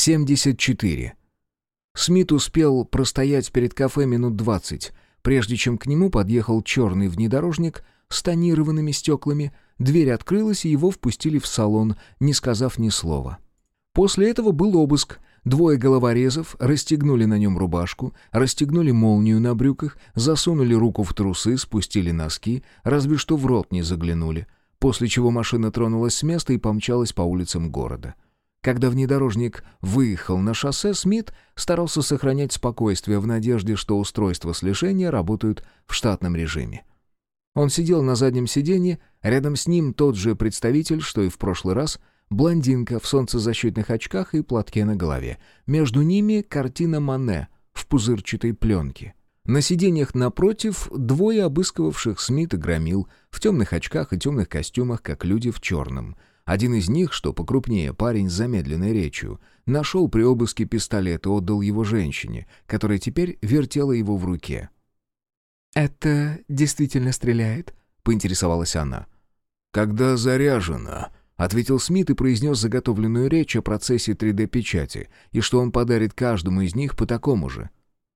74. Смит успел простоять перед кафе минут двадцать, прежде чем к нему подъехал черный внедорожник с тонированными стеклами, дверь открылась, и его впустили в салон, не сказав ни слова. После этого был обыск. Двое головорезов расстегнули на нем рубашку, расстегнули молнию на брюках, засунули руку в трусы, спустили носки, разве что в рот не заглянули, после чего машина тронулась с места и помчалась по улицам города. Когда внедорожник выехал на шоссе, Смит старался сохранять спокойствие в надежде, что устройства слежения работают в штатном режиме. Он сидел на заднем сиденье, рядом с ним тот же представитель, что и в прошлый раз, блондинка в солнцезащитных очках и платке на голове. Между ними картина Мане в пузырчатой пленке. На сиденьях напротив двое обыскивавших Смит и Громил в темных очках и темных костюмах, как люди в черном — один из них, что покрупнее, парень с замедленной речью, нашел при обыске пистолет и отдал его женщине, которая теперь вертела его в руке. «Это действительно стреляет?» — поинтересовалась она. «Когда заряжено», — ответил Смит и произнес заготовленную речь о процессе 3D-печати, и что он подарит каждому из них по такому же.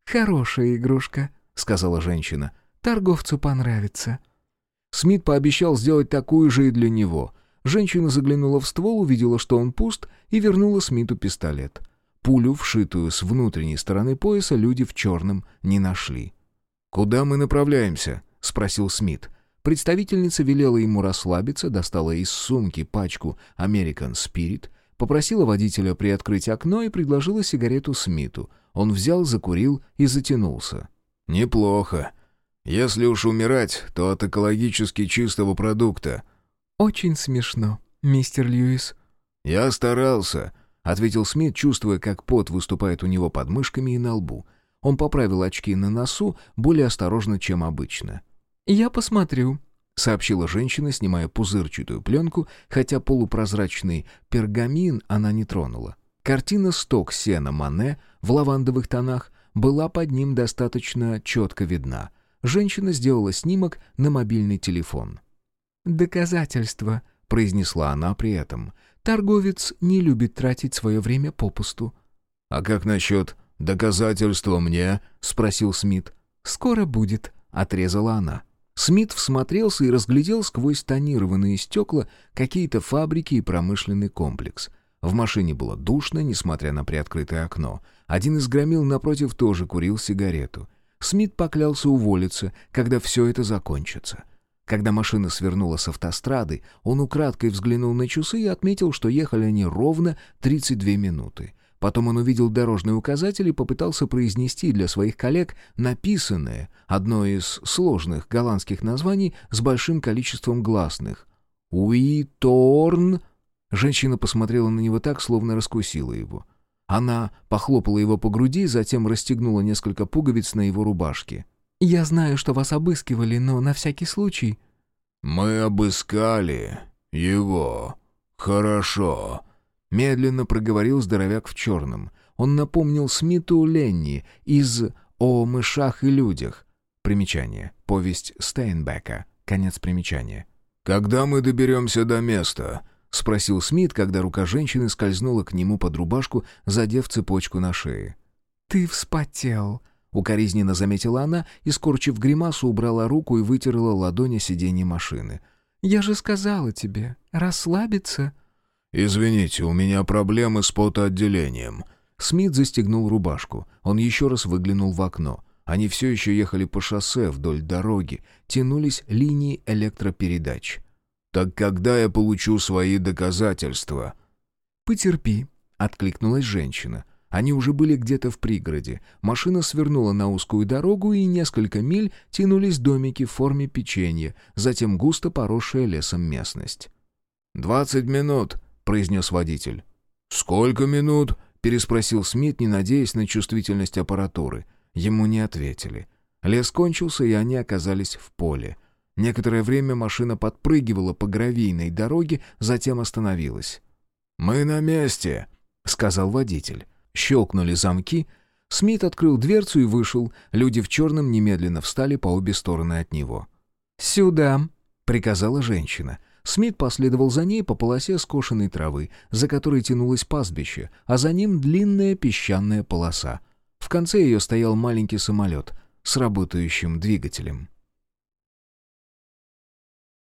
«Хорошая игрушка», — сказала женщина. «Торговцу понравится». Смит пообещал сделать такую же и для него — Женщина заглянула в ствол, увидела, что он пуст, и вернула Смиту пистолет. Пулю, вшитую с внутренней стороны пояса, люди в черном не нашли. «Куда мы направляемся?» — спросил Смит. Представительница велела ему расслабиться, достала из сумки пачку American Spirit, попросила водителя приоткрыть окно и предложила сигарету Смиту. Он взял, закурил и затянулся. «Неплохо. Если уж умирать, то от экологически чистого продукта», «Очень смешно, мистер Льюис». «Я старался», — ответил Смит, чувствуя, как пот выступает у него под мышками и на лбу. Он поправил очки на носу более осторожно, чем обычно. «Я посмотрю», — сообщила женщина, снимая пузырчатую пленку, хотя полупрозрачный пергамин она не тронула. Картина «Сток сена Мане» в лавандовых тонах была под ним достаточно четко видна. Женщина сделала снимок на мобильный телефон. «Доказательства», — произнесла она при этом. «Торговец не любит тратить свое время попусту». «А как насчет доказательства мне?» — спросил Смит. «Скоро будет», — отрезала она. Смит всмотрелся и разглядел сквозь тонированные стекла какие-то фабрики и промышленный комплекс. В машине было душно, несмотря на приоткрытое окно. Один из громил напротив тоже курил сигарету. Смит поклялся уволиться, когда все это закончится. Когда машина свернула с автострады, он украдкой взглянул на часы и отметил, что ехали они ровно 32 минуты. Потом он увидел дорожный указатель и попытался произнести для своих коллег написанное, одно из сложных голландских названий с большим количеством гласных. «Уиторн...» Женщина посмотрела на него так, словно раскусила его. Она похлопала его по груди, затем расстегнула несколько пуговиц на его рубашке. «Я знаю, что вас обыскивали, но на всякий случай...» «Мы обыскали его. Хорошо», — медленно проговорил здоровяк в черном. Он напомнил Смиту Ленни из «О мышах и людях». Примечание. Повесть Стейнбека. Конец примечания. «Когда мы доберемся до места?» — спросил Смит, когда рука женщины скользнула к нему под рубашку, задев цепочку на шее. «Ты вспотел», Укоризненно заметила она и, скорчив гримасу, убрала руку и вытерла ладонь о сиденье машины. «Я же сказала тебе, расслабиться». «Извините, у меня проблемы с потоотделением». Смит застегнул рубашку. Он еще раз выглянул в окно. Они все еще ехали по шоссе вдоль дороги, тянулись линии электропередач. «Так когда я получу свои доказательства?» «Потерпи», — откликнулась женщина. Они уже были где-то в пригороде. Машина свернула на узкую дорогу, и несколько миль тянулись домики в форме печенья, затем густо поросшая лесом местность. «Двадцать минут», — произнес водитель. «Сколько минут?» — переспросил Смит, не надеясь на чувствительность аппаратуры. Ему не ответили. Лес кончился, и они оказались в поле. Некоторое время машина подпрыгивала по гравийной дороге, затем остановилась. «Мы на месте», — сказал водитель. Щелкнули замки. Смит открыл дверцу и вышел. Люди в черном немедленно встали по обе стороны от него. «Сюда», — приказала женщина. Смит последовал за ней по полосе скошенной травы, за которой тянулось пастбище, а за ним длинная песчаная полоса. В конце ее стоял маленький самолет с работающим двигателем.